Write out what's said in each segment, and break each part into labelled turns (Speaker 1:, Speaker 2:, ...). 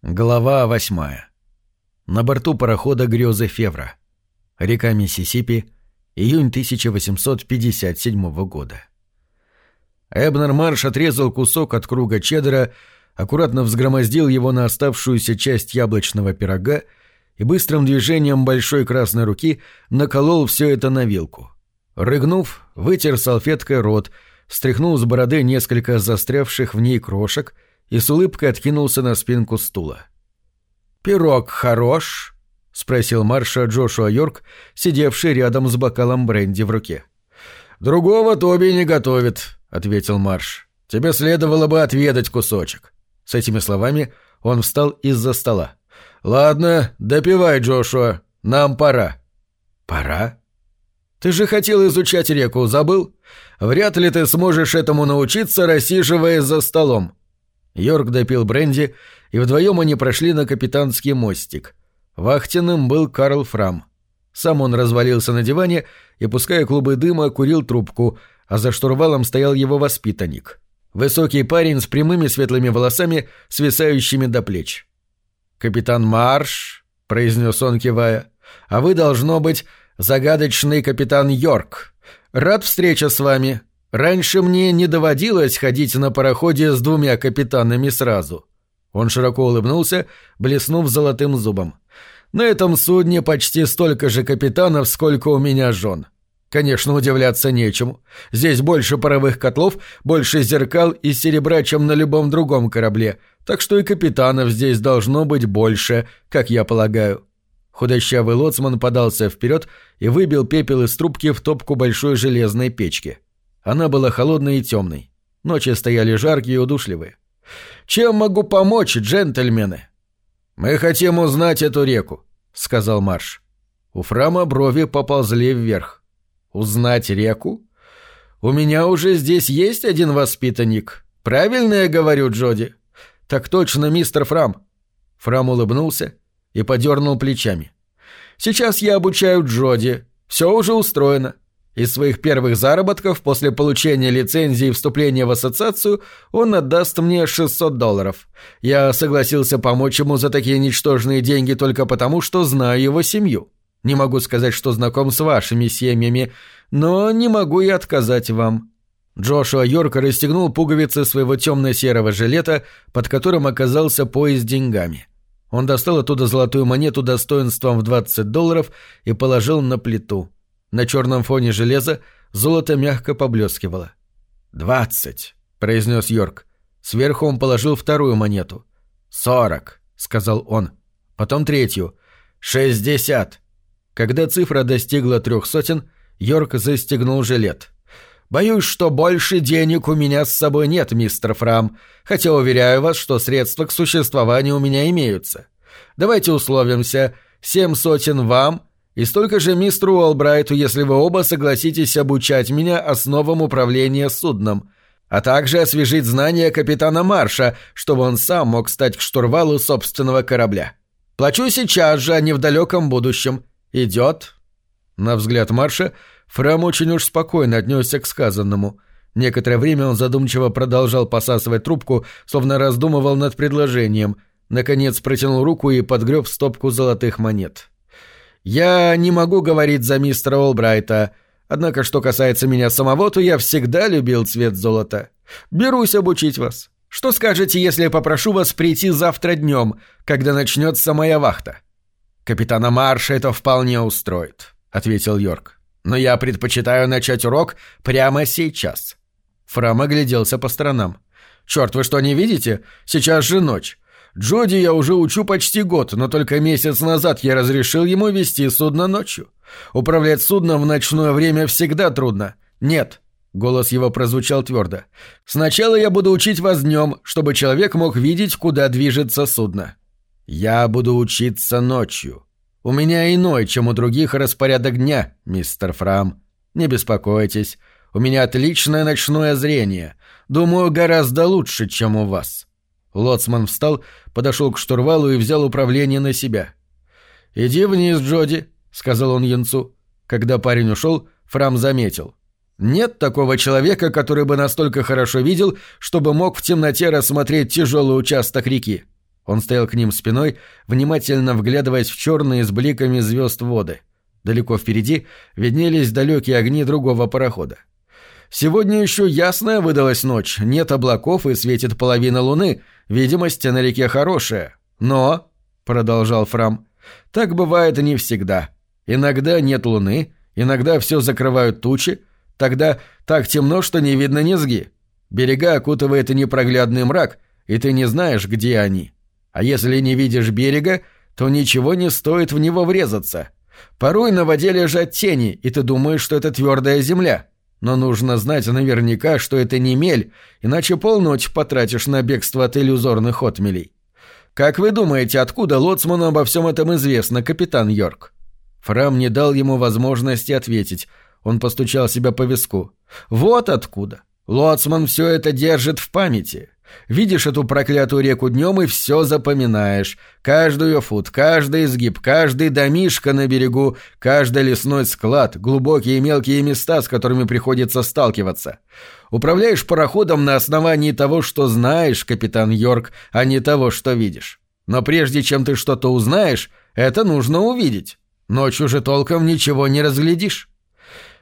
Speaker 1: Глава восьмая. На борту парохода «Грёзы Февра». Река Миссисипи. Июнь 1857 года. Эбнер Марш отрезал кусок от круга чеддера, аккуратно взгромоздил его на оставшуюся часть яблочного пирога и быстрым движением большой красной руки наколол все это на вилку. Рыгнув, вытер салфеткой рот, стряхнул с бороды несколько застрявших в ней крошек — и с улыбкой откинулся на спинку стула. «Пирог хорош?» — спросил Марша Джошуа Йорк, сидевший рядом с бокалом бренди в руке. «Другого Тоби не готовит», — ответил Марш. «Тебе следовало бы отведать кусочек». С этими словами он встал из-за стола. «Ладно, допивай, Джошуа. Нам пора». «Пора?» «Ты же хотел изучать реку, забыл? Вряд ли ты сможешь этому научиться, рассиживаясь за столом. Йорк допил бренди, и вдвоем они прошли на капитанский мостик. Вахтенным был Карл Фрам. Сам он развалился на диване и, пуская клубы дыма, курил трубку, а за штурвалом стоял его воспитанник. Высокий парень с прямыми светлыми волосами, свисающими до плеч. «Капитан Марш», — произнес он, кивая, — «а вы, должно быть, загадочный капитан Йорк. Рад встрече с вами. Раньше мне не доводилось ходить на пароходе с двумя капитанами сразу. Он широко улыбнулся, блеснув золотым зубом. На этом судне почти столько же капитанов, сколько у меня жен. Конечно, удивляться нечему. Здесь больше паровых котлов, больше зеркал и серебра, чем на любом другом корабле, так что и капитанов здесь должно быть больше, как я полагаю. Худощавый лоцман подался вперед и выбил пепел из трубки в топку большой железной печки. — она была холодной и темной. Ночи стояли жаркие и удушливые. «Чем могу помочь, джентльмены?» «Мы хотим узнать эту реку», — сказал Марш. У Фрама брови поползли вверх. «Узнать реку? У меня уже здесь есть один воспитанник. Правильно я говорю, Джоди?» «Так точно, мистер Фрам». Фрам улыбнулся и подернул плечами. «Сейчас я обучаю Джоди. Все уже устроено. Из своих первых заработков после получения лицензии и вступления в ассоциацию он отдаст мне 600 долларов. Я согласился помочь ему за такие ничтожные деньги только потому, что знаю его семью. Не могу сказать, что знаком с вашими семьями, но не могу и отказать вам». Джошуа Йорк расстегнул пуговицы своего темно-серого жилета, под которым оказался пояс с деньгами. Он достал оттуда золотую монету достоинством в 20 долларов и положил на плиту. На черном фоне железа золото мягко поблескивало. «Двадцать», — произнес Йорк. Сверху он положил вторую монету. «Сорок», — сказал он. Потом третью. «Шестьдесят». Когда цифра достигла трех сотен, Йорк застегнул жилет. «Боюсь, что больше денег у меня с собой нет, мистер Фрам, хотя уверяю вас, что средства к существованию у меня имеются. Давайте условимся, семь сотен вам, и столько же мистеру Уолбрайту, если вы оба согласитесь обучать меня основам управления судном, а также освежить знания капитана Марша, чтобы он сам мог стать к штурвалу собственного корабля. Плачу сейчас же, а не в далеком будущем. Идет?» На взгляд Марша Фрам очень уж спокойно отнесся к сказанному. Некоторое время он задумчиво продолжал посасывать трубку, словно раздумывал над предложением. Наконец протянул руку и подгреб стопку золотых монет. Я не могу говорить за мистера Олбрайта, однако что касается меня самого, то я всегда любил цвет золота. Берусь обучить вас. Что скажете, если я попрошу вас прийти завтра днем, когда начнется моя вахта?» «Капитана Марша это вполне устроит», — ответил Йорк. «Но я предпочитаю начать урок прямо сейчас». Фрам огляделся по сторонам. «Черт, вы что, не видите? Сейчас же ночь. Джоди я уже учу почти год, но только месяц назад я разрешил ему вести судно ночью. Управлять судном в ночное время всегда трудно. Нет. Голос его прозвучал твердо. «Сначала я буду учить вас днем, чтобы человек мог видеть, куда движется судно. Я буду учиться ночью. У меня иной, чем у других, распорядок дня, мистер Фрам. Не беспокойтесь, у меня отличное ночное зрение. Думаю, гораздо лучше, чем у вас. Лоцман встал, подошел к штурвалу и взял управление на себя. «Иди вниз, Джоди», — сказал он Янцу. Когда парень ушел, Фрам заметил. «Нет такого человека, который бы настолько хорошо видел, чтобы мог в темноте рассмотреть тяжелый участок реки. Он стоял к ним спиной, внимательно вглядываясь в черные с бликами звезд воды. Далеко впереди виднелись далекие огни другого парохода. Сегодня еще ясная выдалась ночь, нет облаков и светит половина луны, видимость на реке хорошая. Но, — продолжал Фрам, — так бывает не всегда. Иногда нет луны, иногда все закрывают тучи, тогда так темно, что не видно низги. Берега окутывает непроглядный мрак, и ты не знаешь, где они. А если не видишь берега, то ничего не стоит в него врезаться. Порой на воде лежат тени, и ты думаешь, что это твердая земля. Но нужно знать наверняка, что это не мель, иначе полночь потратишь на бегство от иллюзорных отмелей. Как вы думаете, откуда Лоцману обо всем этом известно, капитан Йорк? Фрам не дал ему возможности ответить. Он постучал себя по виску. Вот откуда. Лоцман все это держит в памяти. Видишь эту проклятую реку днем и все запоминаешь. Каждый ее фут, каждый изгиб, каждый домишко на берегу, каждый лесной склад, глубокие и мелкие места, с которыми приходится сталкиваться. Управляешь пароходом на основании того, что знаешь, капитан Йорк, а не того, что видишь. Но прежде чем ты что-то узнаешь, это нужно увидеть. Ночью же толком ничего не разглядишь.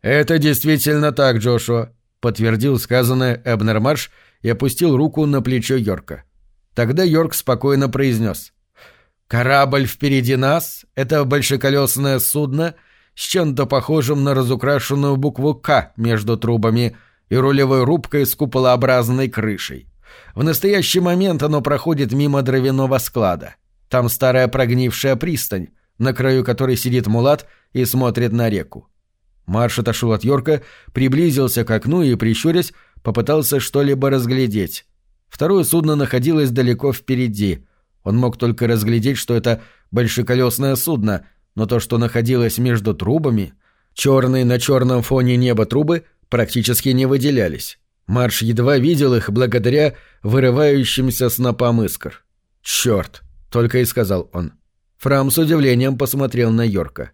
Speaker 1: Это действительно так, Джошуа, подтвердил сказанное Эбнер Марш и опустил руку на плечо Йорка. Тогда Йорк спокойно произнес. «Корабль впереди нас — это большеколесное судно с чем-то похожим на разукрашенную букву «К» между трубами и рулевой рубкой с куполообразной крышей. В настоящий момент оно проходит мимо дровяного склада. Там старая прогнившая пристань, на краю которой сидит мулат и смотрит на реку. Марш отошел от Йорка, приблизился к окну и, прищурясь, попытался что-либо разглядеть. Второе судно находилось далеко впереди. Он мог только разглядеть, что это большеколесное судно, но то, что находилось между трубами, черные на черном фоне неба трубы, практически не выделялись. Марш едва видел их благодаря вырывающимся снопам искр. «Черт!» — только и сказал он. Фрам с удивлением посмотрел на Йорка.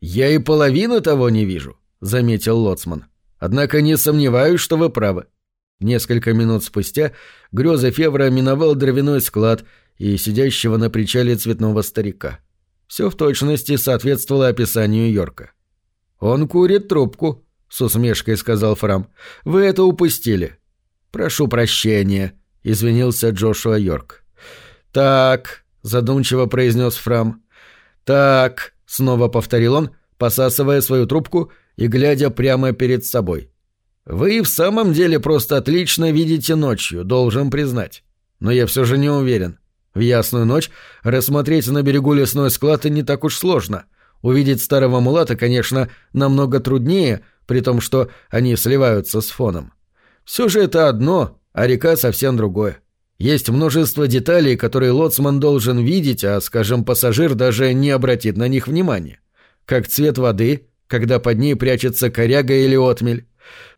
Speaker 1: «Я и половины того не вижу», — заметил Лоцман. Однако не сомневаюсь, что вы правы. Несколько минут спустя греза Февра миновал дровяной склад и сидящего на причале цветного старика. Все в точности соответствовало описанию Йорка. «Он курит трубку», — с усмешкой сказал Фрам. «Вы это упустили». «Прошу прощения», — извинился Джошуа Йорк. «Так», — задумчиво произнес Фрам. «Так», — снова повторил он, посасывая свою трубку и глядя прямо перед собой. «Вы в самом деле просто отлично видите ночью, должен признать. Но я все же не уверен. В ясную ночь рассмотреть на берегу лесной склад не так уж сложно. Увидеть старого мулата, конечно, намного труднее, при том, что они сливаются с фоном. Все же это одно, а река совсем другое. Есть множество деталей, которые лоцман должен видеть, а, скажем, пассажир даже не обратит на них внимания. Как цвет воды, когда под ней прячется коряга или отмель.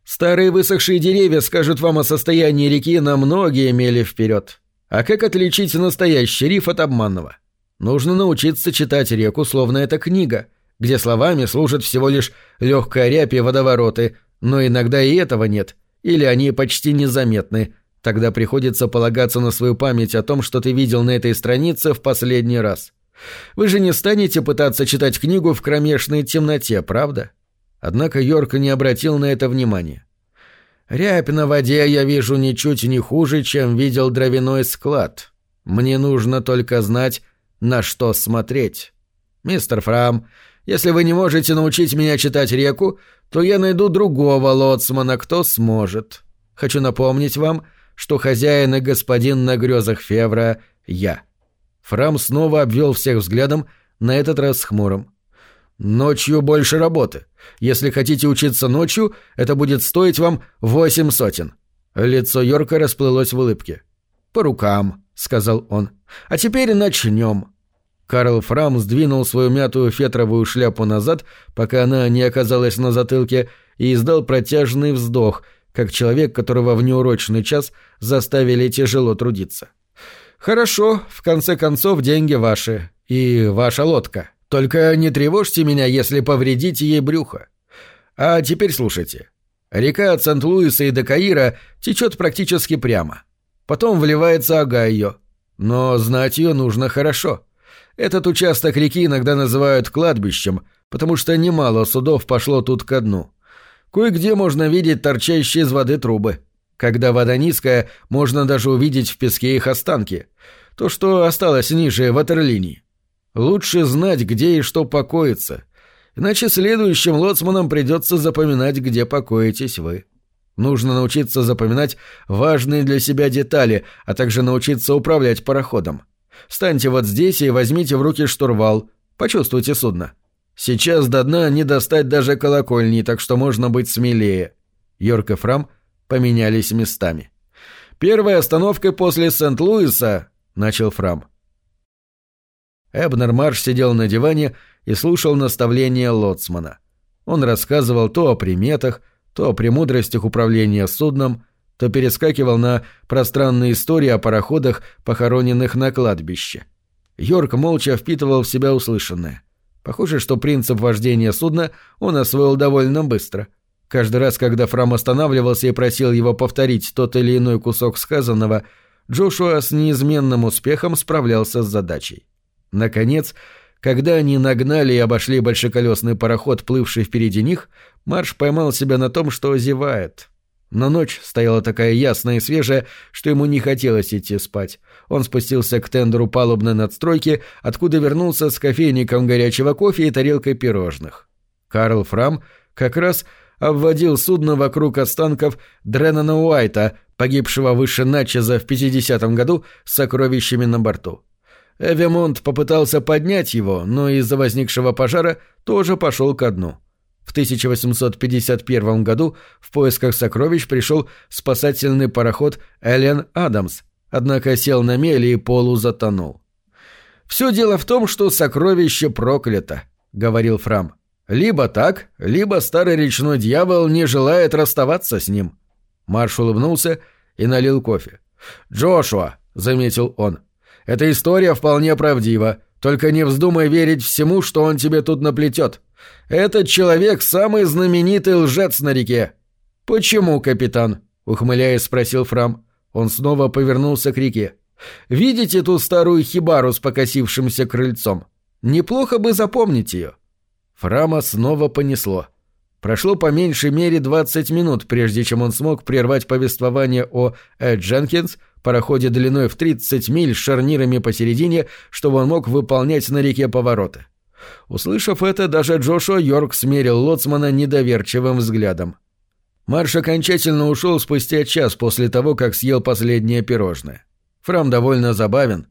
Speaker 1: Старые высохшие деревья скажут вам о состоянии реки на многие мили вперед. А как отличить настоящий риф от обманного? Нужно научиться читать реку, словно это книга, где словами служат всего лишь легкая рябь и водовороты, но иногда и этого нет, или они почти незаметны. Тогда приходится полагаться на свою память о том, что ты видел на этой странице в последний раз. Вы же не станете пытаться читать книгу в кромешной темноте, правда? Однако Йорк не обратил на это внимания. Рябь на воде я вижу ничуть не хуже, чем видел дровяной склад. Мне нужно только знать, на что смотреть. Мистер Фрам, если вы не можете научить меня читать реку, то я найду другого лоцмана, кто сможет. Хочу напомнить вам, что хозяин и господин на грезах Февра — я. Фрам снова обвел всех взглядом, на этот раз с хмурым. «Ночью больше работы. Если хотите учиться ночью, это будет стоить вам восемь сотен». Лицо Йорка расплылось в улыбке. «По рукам», — сказал он. «А теперь начнем». Карл Фрам сдвинул свою мятую фетровую шляпу назад, пока она не оказалась на затылке, и издал протяжный вздох, как человек, которого в неурочный час заставили тяжело трудиться. — «Хорошо, в конце концов, деньги ваши. И ваша лодка. Только не тревожьте меня, если повредите ей брюхо. А теперь слушайте. Река от Сент-Луиса и до Каира течет практически прямо. Потом вливается Огайо. Но знать ее нужно хорошо. Этот участок реки иногда называют кладбищем, потому что немало судов пошло тут ко дну. Кое-где можно видеть торчащие из воды трубы. Когда вода низкая, можно даже увидеть в песке их останки. То, что осталось ниже ватерлинии. Лучше знать, где и что покоится. Иначе следующим лоцманам придется запоминать, где покоитесь вы. Нужно научиться запоминать важные для себя детали, а также научиться управлять пароходом. Встаньте вот здесь и возьмите в руки штурвал. Почувствуйте судно. Сейчас до дна не достать даже колокольни, так что можно быть смелее. Йорк и Фрам поменялись местами. «Первой остановкой после Сент-Луиса», — начал Фрам. Эбнер Марш сидел на диване и слушал наставления лоцмана. Он рассказывал то о приметах, то о премудростях управления судном, то перескакивал на пространные истории о пароходах, похороненных на кладбище. Йорк молча впитывал в себя услышанное. Похоже, что принцип вождения судна он освоил довольно быстро. Каждый раз, когда Фрам останавливался и просил его повторить тот или иной кусок сказанного, Джошуа с неизменным успехом справлялся с задачей. Наконец, когда они нагнали и обошли большеколесный пароход, плывший впереди них, Марш поймал себя на том, что зевает. Но ночь стояла такая ясная и свежая, что ему не хотелось идти спать. Он спустился к тендеру палубной надстройки, откуда вернулся с кофейником горячего кофе и тарелкой пирожных. Карл Фрам как раз обводил судно вокруг останков Дреннана Уайта, погибшего выше Натчеза в 50-м году с сокровищами на борту. Эвемонт попытался поднять его, но из-за возникшего пожара тоже пошел ко дну. В 1851 году в поисках сокровищ пришел спасательный пароход Эллен Адамс, однако сел на мели и полу затонул. «Все дело в том, что сокровище проклято», — говорил Фрам. «Либо так, либо старый речной дьявол не желает расставаться с ним». Марш улыбнулся и налил кофе. «Джошуа», — заметил он, — «эта история вполне правдива, только не вздумай верить всему, что он тебе тут наплетет. Этот человек самый знаменитый лжец на реке. Почему, капитан? ухмыляясь, спросил Фрам. Он снова повернулся к реке. Видите ту старую хибару с покосившимся крыльцом? Неплохо бы запомнить ее. Фрама снова понесло. Прошло по меньшей мере 20 минут, прежде чем он смог прервать повествование о Эд Дженкинс, пароходе длиной в 30 миль с шарнирами посередине, чтобы он мог выполнять на реке повороты. Услышав это, даже Джошуа Йорк смерил лоцмана недоверчивым взглядом. Марш окончательно ушел спустя час после того, как съел последнее пирожное. Фрам довольно забавен,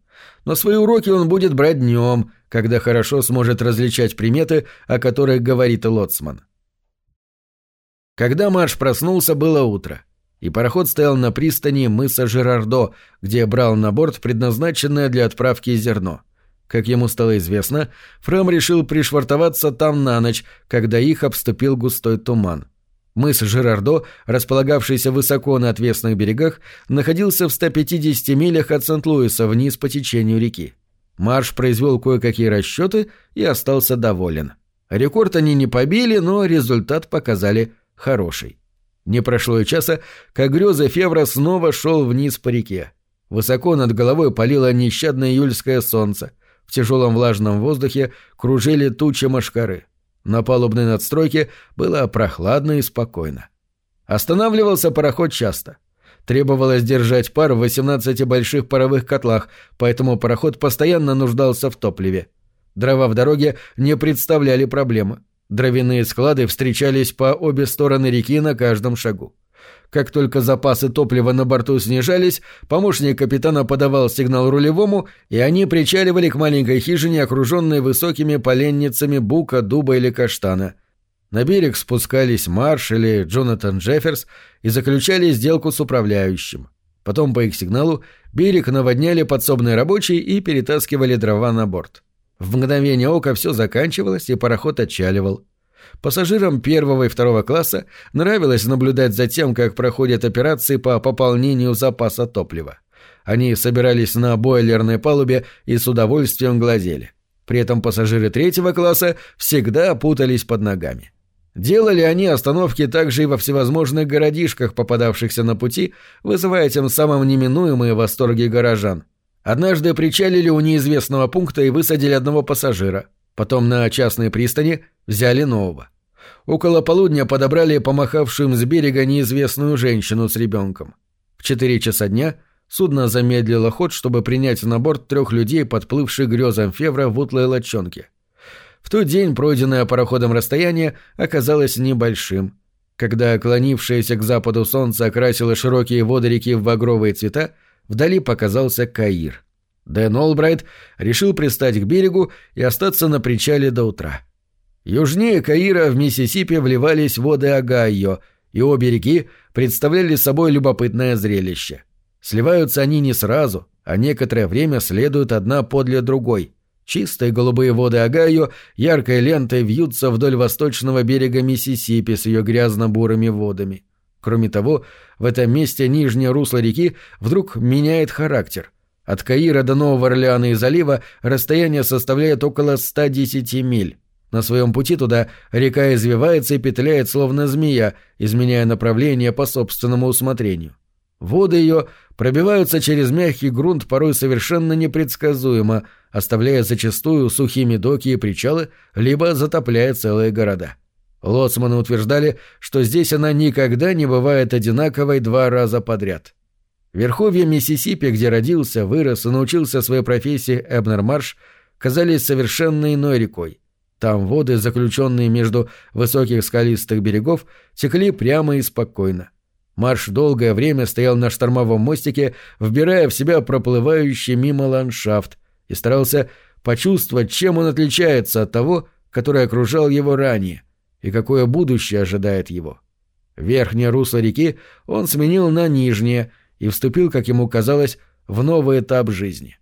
Speaker 1: но свои уроки он будет брать днем, когда хорошо сможет различать приметы, о которых говорит лоцман. Когда Марш проснулся, было утро, и пароход стоял на пристани мыса Жерардо, где брал на борт предназначенное для отправки зерно. Как ему стало известно, Фрам решил пришвартоваться там на ночь, когда их обступил густой туман. Мыс Жерардо, располагавшийся высоко на отвесных берегах, находился в 150 милях от Сент-Луиса вниз по течению реки. Марш произвел кое-какие расчеты и остался доволен. Рекорд они не побили, но результат показали хороший. Не прошло и часа, как грезы Февра снова шел вниз по реке. Высоко над головой палило нещадное июльское солнце. В тяжелом влажном воздухе кружили тучи мошкары. На палубной надстройке было прохладно и спокойно. Останавливался пароход часто. Требовалось держать пар в 18 больших паровых котлах, поэтому пароход постоянно нуждался в топливе. Дрова в дороге не представляли проблемы. Дровяные склады встречались по обе стороны реки на каждом шагу. Как только запасы топлива на борту снижались, помощник капитана подавал сигнал рулевому, и они причаливали к маленькой хижине, окруженной высокими поленницами бука, дуба или каштана. На берег спускались Марш Джонатан Джефферс и заключали сделку с управляющим. Потом по их сигналу берег наводняли подсобные рабочие и перетаскивали дрова на борт. В мгновение ока все заканчивалось, и пароход отчаливал. Пассажирам первого и второго класса нравилось наблюдать за тем, как проходят операции по пополнению запаса топлива. Они собирались на бойлерной палубе и с удовольствием глазели. При этом пассажиры третьего класса всегда путались под ногами. Делали они остановки также и во всевозможных городишках, попадавшихся на пути, вызывая тем самым неминуемые восторги горожан. Однажды причалили у неизвестного пункта и высадили одного пассажира. Потом на частной пристани взяли нового. Около полудня подобрали помахавшую им с берега неизвестную женщину с ребенком. В четыре часа дня судно замедлило ход, чтобы принять на борт трех людей, подплывших к Грезам Февра в утлой лодчонке. В тот день пройденное пароходом расстояние оказалось небольшим. Когда клонившееся к западу солнце окрасило широкие воды реки в багровые цвета, вдали показался Каир. Дэн Олбрайт решил пристать к берегу и остаться на причале до утра. Южнее Каира в Миссисипи вливались воды Огайо, и обе реки представляли собой любопытное зрелище. Сливаются они не сразу, а некоторое время следуют одна подле другой. Чистые голубые воды Огайо яркой лентой вьются вдоль восточного берега Миссисипи с ее грязно-бурыми водами. Кроме того, в этом месте нижнее русло реки вдруг меняет характер. От Каира до Нового Орлеана и залива расстояние составляет около 110 миль. На своем пути туда река извивается и петляет, словно змея, изменяя направление по собственному усмотрению. Воды ее пробиваются через мягкий грунт порой совершенно непредсказуемо, оставляя зачастую сухими доки и причалы, либо затопляя целые города. Лоцманы утверждали, что здесь она никогда не бывает одинаковой два раза подряд. Верховья Миссисипи, где родился, вырос и научился своей профессии Эбнер Марш, казались совершенно иной рекой. Там воды, заключенные между высоких скалистых берегов, текли прямо и спокойно. Марш долгое время стоял на штормовом мостике, вбирая в себя проплывающий мимо ландшафт, и старался почувствовать, чем он отличается от того, который окружал его ранее, и какое будущее ожидает его. Верхнее русло реки он сменил на нижнее и вступил, как ему казалось, в новый этап жизни.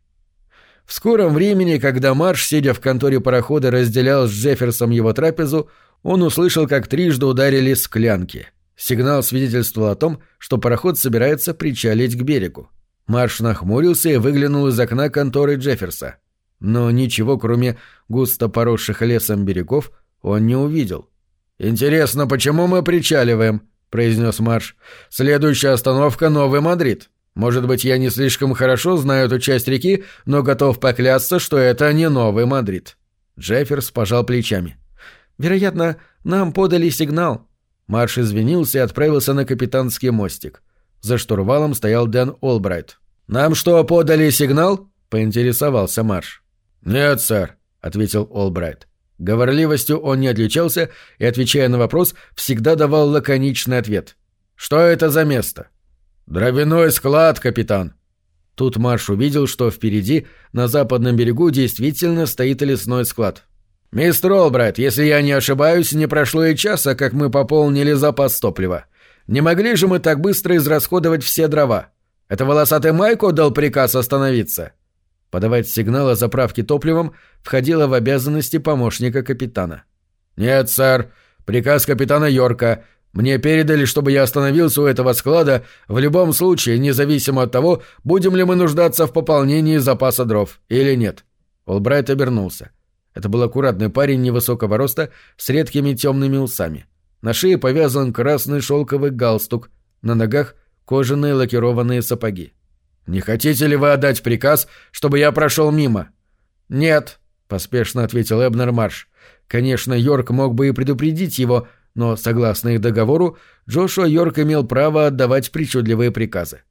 Speaker 1: В скором времени, когда Марш, сидя в конторе парохода, разделял с Джефферсом его трапезу, он услышал, как трижды ударили склянки. Сигнал свидетельствовал о том, что пароход собирается причалить к берегу. Марш нахмурился и выглянул из окна конторы Джефферса. Но ничего, кроме густо поросших лесом берегов, он не увидел. «Интересно, почему мы причаливаем?» — произнес Марш. «Следующая остановка — Новый Мадрид». Может быть, я не слишком хорошо знаю эту часть реки, но готов поклясться, что это не Новый Мадрид». Джефферс пожал плечами. «Вероятно, нам подали сигнал». Марш извинился и отправился на капитанский мостик. За штурвалом стоял Дэн Олбрайт. «Нам что, подали сигнал?» — поинтересовался Марш. «Нет, сэр», — ответил Олбрайт. Говорливостью он не отличался и, отвечая на вопрос, всегда давал лаконичный ответ. «Что это за место?» «Дровяной склад, капитан!» Тут Марш увидел, что впереди, на западном берегу, действительно стоит лесной склад. «Мистер Олбрайт, если я не ошибаюсь, не прошло и часа, как мы пополнили запас топлива. Не могли же мы так быстро израсходовать все дрова? Это волосатый Майко дал приказ остановиться?» Подавать сигнал о заправке топливом входило в обязанности помощника капитана. «Нет, сэр. Приказ капитана Йорка. Мне передали, чтобы я остановился у этого склада в любом случае, независимо от того, будем ли мы нуждаться в пополнении запаса дров или нет. Олбрайт обернулся. Это был аккуратный парень невысокого роста с редкими темными усами. На шее повязан красный шелковый галстук, на ногах кожаные лакированные сапоги. «Не хотите ли вы отдать приказ, чтобы я прошел мимо?» «Нет», — поспешно ответил Эбнер Марш. Конечно, Йорк мог бы и предупредить его, но, согласно их договору, Джошуа Йорк имел право отдавать причудливые приказы.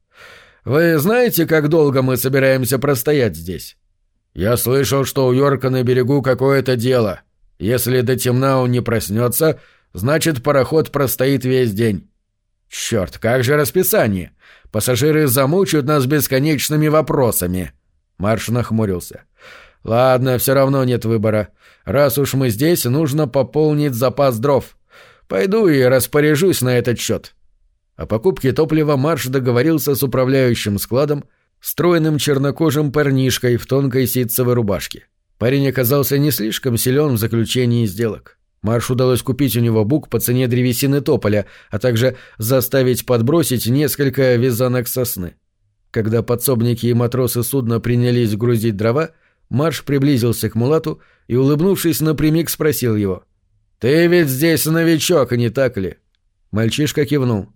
Speaker 1: «Вы знаете, как долго мы собираемся простоять здесь?» «Я слышал, что у Йорка на берегу какое-то дело. Если до темна он не проснется, значит, пароход простоит весь день». «Черт, как же расписание? Пассажиры замучают нас бесконечными вопросами». Марш нахмурился. «Ладно, все равно нет выбора. Раз уж мы здесь, нужно пополнить запас дров. Пойду и распоряжусь на этот счет. О покупке топлива Марш договорился с управляющим складом, стройным чернокожим парнишкой в тонкой ситцевой рубашке. Парень оказался не слишком силен в заключении сделок. Марш удалось купить у него бук по цене древесины тополя, а также заставить подбросить несколько вязанок сосны. Когда подсобники и матросы судна принялись грузить дрова, Марш приблизился к Мулату и, улыбнувшись напрямик, спросил его. «Ты ведь здесь новичок, не так ли?» Мальчишка кивнул.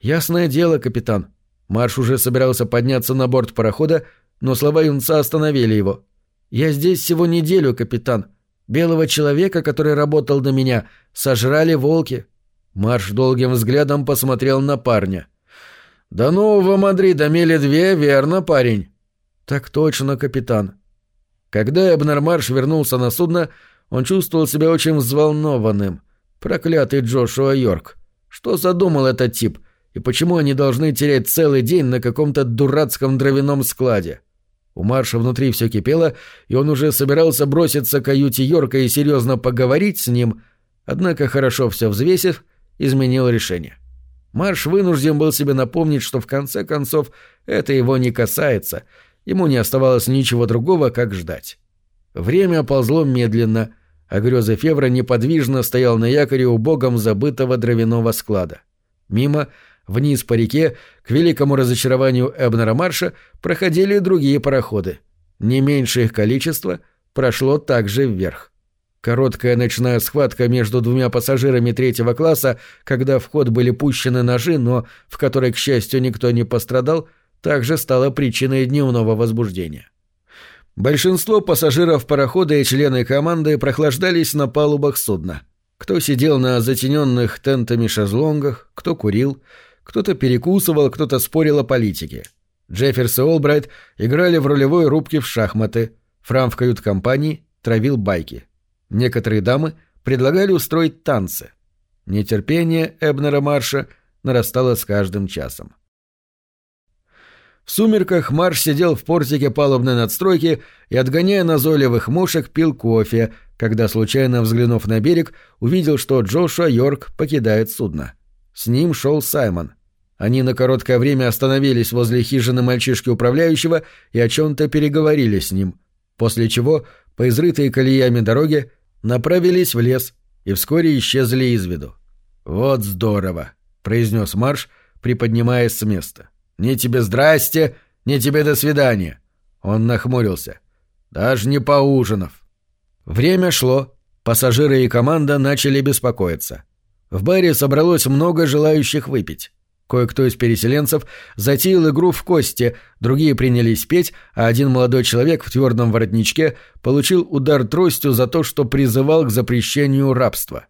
Speaker 1: «Ясное дело, капитан». Марш уже собирался подняться на борт парохода, но слова юнца остановили его. «Я здесь всего неделю, капитан. Белого человека, который работал на меня, сожрали волки». Марш долгим взглядом посмотрел на парня. «До Нового Мадрида мили две, верно, парень?» «Так точно, капитан». Когда Эбнер Марш вернулся на судно, он чувствовал себя очень взволнованным. Проклятый Джошуа Йорк. Что задумал этот тип? И почему они должны терять целый день на каком-то дурацком дровяном складе? У Марша внутри все кипело, и он уже собирался броситься к каюте Йорка и серьезно поговорить с ним, однако, хорошо все взвесив, изменил решение. Марш вынужден был себе напомнить, что в конце концов это его не касается, ему не оставалось ничего другого, как ждать. Время ползло медленно, а греза Февра неподвижно стоял на якоре у богом забытого дровяного склада. Мимо Вниз по реке, к великому разочарованию Эбнера Марша, проходили другие пароходы. Не меньшее их количество прошло также вверх. Короткая ночная схватка между двумя пассажирами третьего класса, когда в ход были пущены ножи, но в которой, к счастью, никто не пострадал, также стала причиной дневного возбуждения. Большинство пассажиров парохода и члены команды прохлаждались на палубах судна. Кто сидел на затененных тентами шезлонгах, кто курил, кто-то перекусывал, кто-то спорил о политике. Джефферс и Олбрайт играли в рулевой рубке в шахматы. Фрам в кают-компании травил байки. Некоторые дамы предлагали устроить танцы. Нетерпение Эбнера Марша нарастало с каждым часом. В сумерках Марш сидел в портике палубной надстройки и, отгоняя назойливых мушек, пил кофе, когда, случайно взглянув на берег, увидел, что Джошуа Йорк покидает судно. — с ним шел Саймон. Они на короткое время остановились возле хижины мальчишки управляющего и о чем-то переговорили с ним, после чего, по изрытой колеями дороге, направились в лес и вскоре исчезли из виду. «Вот здорово!» — произнес Марш, приподнимаясь с места. «Ни тебе здрасте, ни тебе до свидания!» Он нахмурился. «Даже не поужинав!» Время шло, пассажиры и команда начали беспокоиться. В баре собралось много желающих выпить. Кое-кто из переселенцев затеял игру в кости, другие принялись петь, а один молодой человек в твердом воротничке получил удар тростью за то, что призывал к запрещению рабства.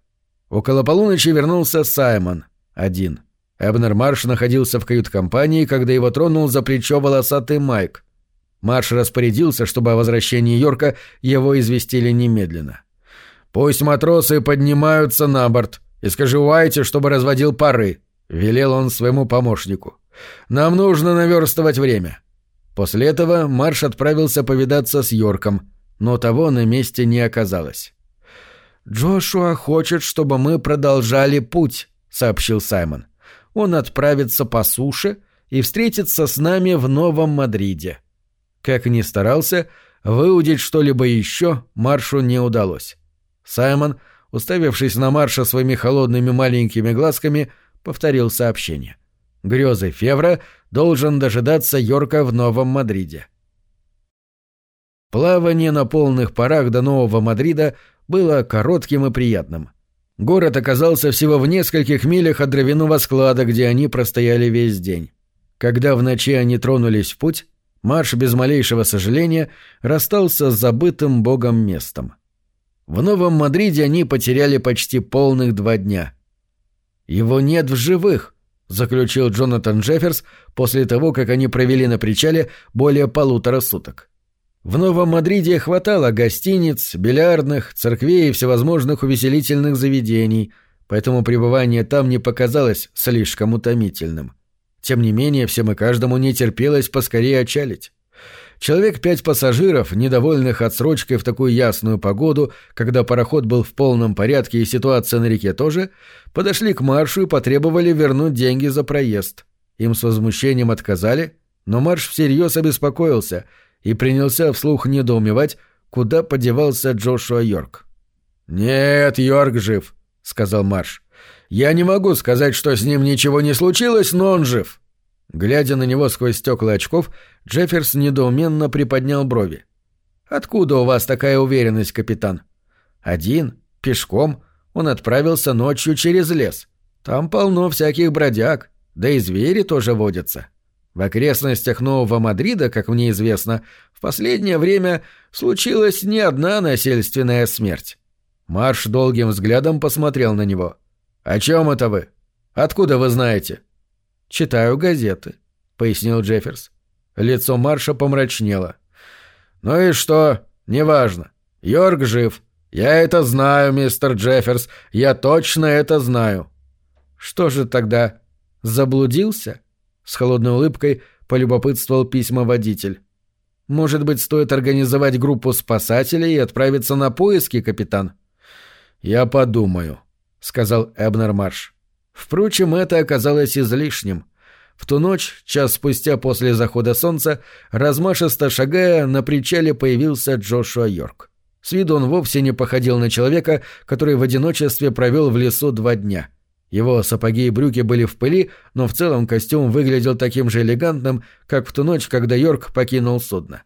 Speaker 1: Около полуночи вернулся Саймон. Один. Эбнер Марш находился в кают-компании, когда его тронул за плечо волосатый Майк. Марш распорядился, чтобы о возвращении Йорка его известили немедленно. «Пусть матросы поднимаются на борт», и скажи Уайте, чтобы разводил пары», — велел он своему помощнику. «Нам нужно наверстывать время». После этого Марш отправился повидаться с Йорком, но того на месте не оказалось. «Джошуа хочет, чтобы мы продолжали путь», — сообщил Саймон. «Он отправится по суше и встретится с нами в Новом Мадриде». Как ни старался, выудить что-либо еще Маршу не удалось. Саймон — уставившись на Марша своими холодными маленькими глазками, повторил сообщение. Грезы Февра должен дожидаться Йорка в Новом Мадриде. Плавание на полных парах до Нового Мадрида было коротким и приятным. Город оказался всего в нескольких милях от дровяного склада, где они простояли весь день. Когда в ночи они тронулись в путь, Марш без малейшего сожаления расстался с забытым богом местом. В Новом Мадриде они потеряли почти полных два дня. «Его нет в живых», — заключил Джонатан Джефферс после того, как они провели на причале более полутора суток. В Новом Мадриде хватало гостиниц, бильярдных, церквей и всевозможных увеселительных заведений, поэтому пребывание там не показалось слишком утомительным. Тем не менее, всем и каждому не терпелось поскорее отчалить. Человек пять пассажиров, недовольных отсрочкой в такую ясную погоду, когда пароход был в полном порядке и ситуация на реке тоже, подошли к Маршу и потребовали вернуть деньги за проезд. Им с возмущением отказали, но Марш всерьез обеспокоился и принялся вслух недоумевать, куда подевался Джошуа Йорк. «Нет, Йорк жив», — сказал Марш. «Я не могу сказать, что с ним ничего не случилось, но он жив». Глядя на него сквозь стекла очков, Джефферс недоуменно приподнял брови. «Откуда у вас такая уверенность, капитан?» «Один, пешком. Он отправился ночью через лес. Там полно всяких бродяг, да и звери тоже водятся». В окрестностях Нового Мадрида, как мне известно, в последнее время случилась не одна насильственная смерть. Марш долгим взглядом посмотрел на него. «О чем это вы? Откуда вы знаете?» «Читаю газеты», — пояснил Джефферс. Лицо Марша помрачнело. «Ну и что? Неважно. Йорк жив. Я это знаю, мистер Джефферс. Я точно это знаю». «Что же тогда? Заблудился?» С холодной улыбкой полюбопытствовал письмоводитель. «Может быть, стоит организовать группу спасателей и отправиться на поиски, капитан?» «Я подумаю», — сказал Эбнер Марш. Впрочем, это оказалось излишним. В ту ночь, час спустя после захода солнца, размашисто шагая, на причале появился Джошуа Йорк. С виду он вовсе не походил на человека, который в одиночестве провел в лесу два дня. Его сапоги и брюки были в пыли, но в целом костюм выглядел таким же элегантным, как в ту ночь, когда Йорк покинул судно.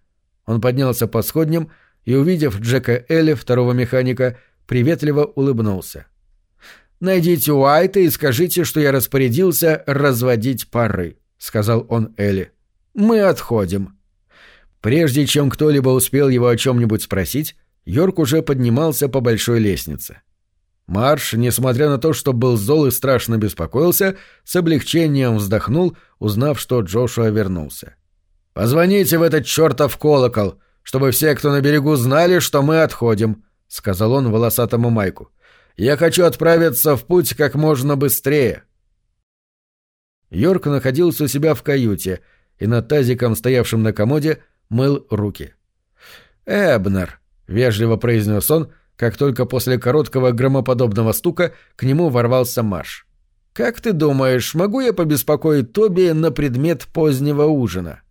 Speaker 1: Он поднялся по сходням и, увидев Джека Элли, второго механика, приветливо улыбнулся. «Найдите Уайта и скажите, что я распорядился разводить пары», — сказал он Элли. «Мы отходим». Прежде чем кто-либо успел его о чем-нибудь спросить, Йорк уже поднимался по большой лестнице. Марш, несмотря на то, что был зол и страшно беспокоился, с облегчением вздохнул, узнав, что Джошуа вернулся. «Позвоните в этот чертов колокол, чтобы все, кто на берегу, знали, что мы отходим», — сказал он волосатому Майку. Я хочу отправиться в путь как можно быстрее. Йорк находился у себя в каюте и над тазиком, стоявшим на комоде, мыл руки. «Эбнер», — вежливо произнес он, как только после короткого громоподобного стука к нему ворвался Марш. «Как ты думаешь, могу я побеспокоить Тоби на предмет позднего ужина?»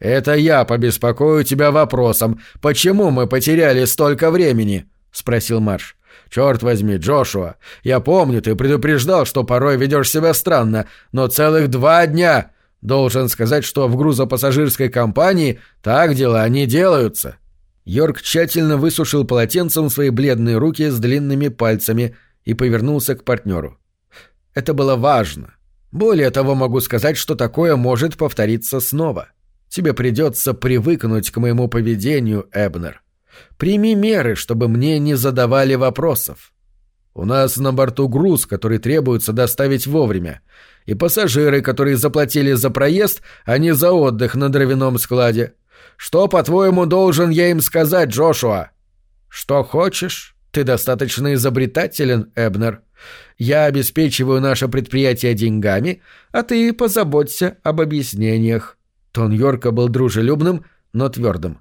Speaker 1: «Это я побеспокою тебя вопросом, почему мы потеряли столько времени?» — спросил Марш. Черт возьми, Джошуа, я помню, ты предупреждал, что порой ведешь себя странно, но целых два дня. Должен сказать, что в грузопассажирской компании так дела не делаются. Йорк тщательно высушил полотенцем свои бледные руки с длинными пальцами и повернулся к партнеру. Это было важно. Более того, могу сказать, что такое может повториться снова. Тебе придется привыкнуть к моему поведению, Эбнер. Прими меры, чтобы мне не задавали вопросов. У нас на борту груз, который требуется доставить вовремя, и пассажиры, которые заплатили за проезд, а не за отдых на дровяном складе. Что, по-твоему, должен я им сказать, Джошуа? Что хочешь? Ты достаточно изобретателен, Эбнер. Я обеспечиваю наше предприятие деньгами, а ты позаботься об объяснениях. Тон Йорка был дружелюбным, но твердым.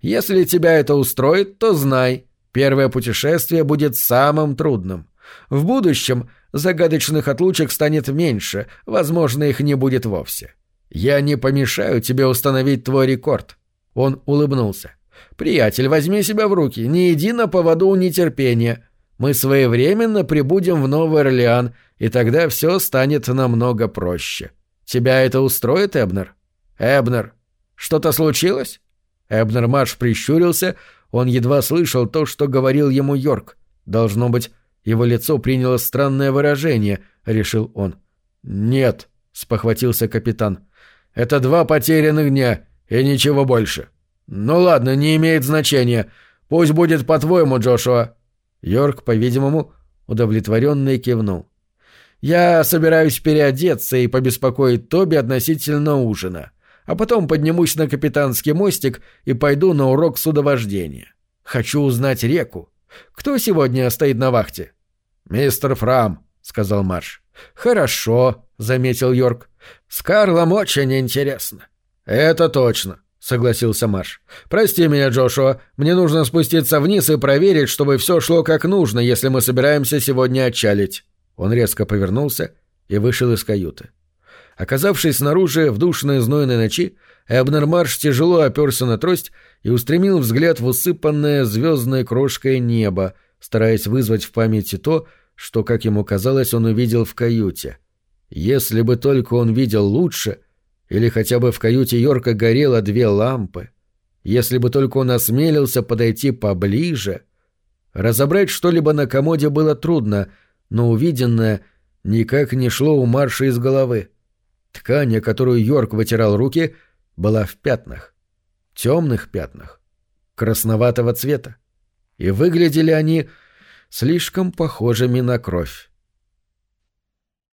Speaker 1: Если тебя это устроит, то знай, первое путешествие будет самым трудным. В будущем загадочных отлучек станет меньше, возможно, их не будет вовсе. Я не помешаю тебе установить твой рекорд. Он улыбнулся. Приятель, возьми себя в руки, не иди на поводу у нетерпения. Мы своевременно прибудем в Новый Орлеан, и тогда все станет намного проще. Тебя это устроит, Эбнер? Эбнер, что-то случилось? Эбнер Марш прищурился, он едва слышал то, что говорил ему Йорк. Должно быть, его лицо приняло странное выражение, решил он. «Нет», — спохватился капитан. «Это два потерянных дня, и ничего больше. Ну ладно, не имеет значения. Пусть будет по-твоему, Джошуа». Йорк, по-видимому, удовлетворенно кивнул. «Я собираюсь переодеться и побеспокоить Тоби относительно ужина а потом поднимусь на капитанский мостик и пойду на урок судовождения. Хочу узнать реку. Кто сегодня стоит на вахте? Мистер Фрам, сказал Марш. Хорошо, заметил Йорк. С Карлом очень интересно. Это точно, согласился Марш. Прости меня, Джошуа, мне нужно спуститься вниз и проверить, чтобы все шло как нужно, если мы собираемся сегодня отчалить. Он резко повернулся и вышел из каюты. Оказавшись снаружи в душной знойной ночи, Эбнер Марш тяжело оперся на трость и устремил взгляд в усыпанное звездной крошкой небо, стараясь вызвать в памяти то, что, как ему казалось, он увидел в каюте. Если бы только он видел лучше, или хотя бы в каюте Йорка горело две лампы, если бы только он осмелился подойти поближе... Разобрать что-либо на комоде было трудно, но увиденное никак не шло у Марша из головы. Ткань, которую Йорк вытирал руки, была в пятнах. Темных пятнах. Красноватого цвета. И выглядели они слишком похожими на кровь.